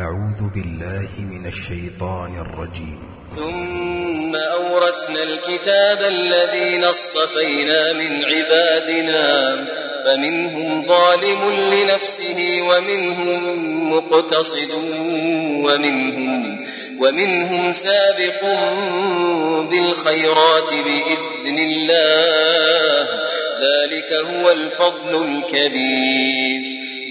أعوذ بالله من الشيطان الرجيم. ثم أورثنا الكتاب الذين اصطفينا من عبادنا فمنهم ظالم لنفسه ومنهم مقتصد ومنهم ومنهم سابق بالخيرات بإذن الله. ذلك هو الفضل الكبير.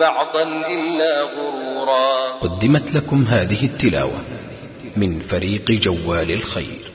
بعضا إلا غرورا. قدمت لكم هذه التلاوة من فريق جوال الخير.